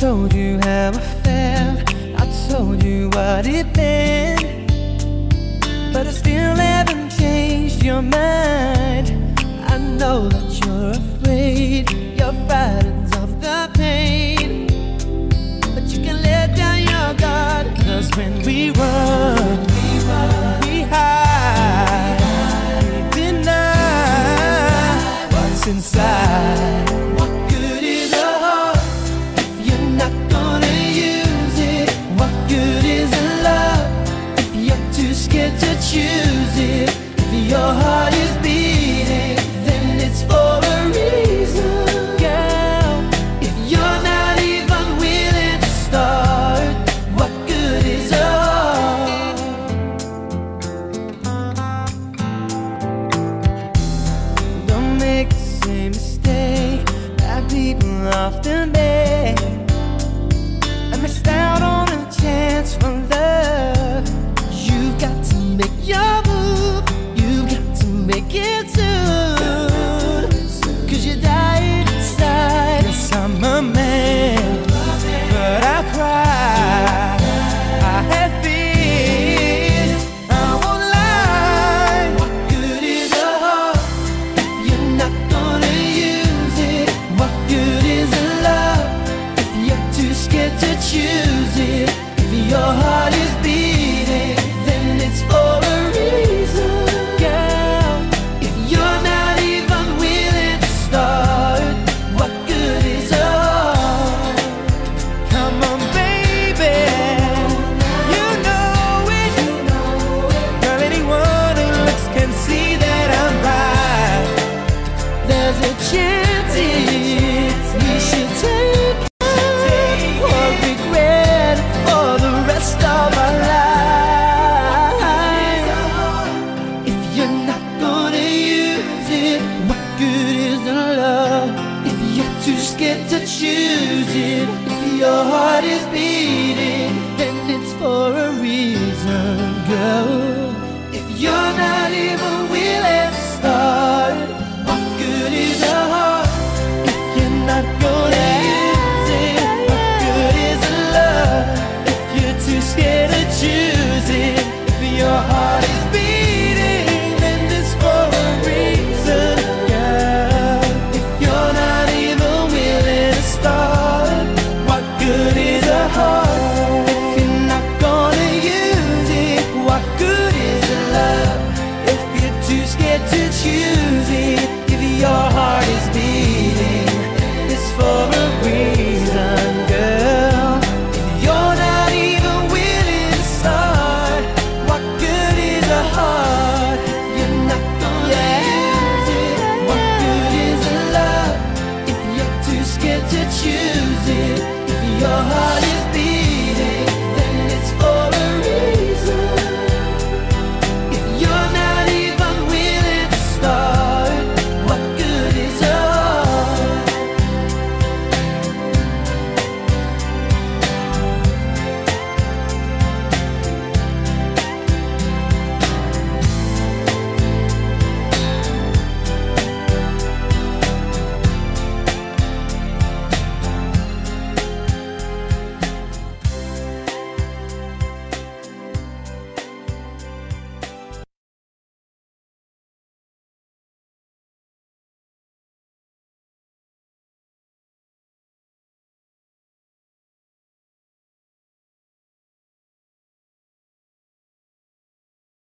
told you how I felt. I told you what it meant. But I still haven't changed your mind. Same mistake that people often make. Choose it? If your heart is beating, then it's for a reason, girl. If you're not even willing to start, what good is a heart? Come on, baby. You know it. Girl, anyone who looks can see that I'm right. There's a chance good isn't love if you're too scared to choose it? If your heart is beating, then it's for a reason, girl.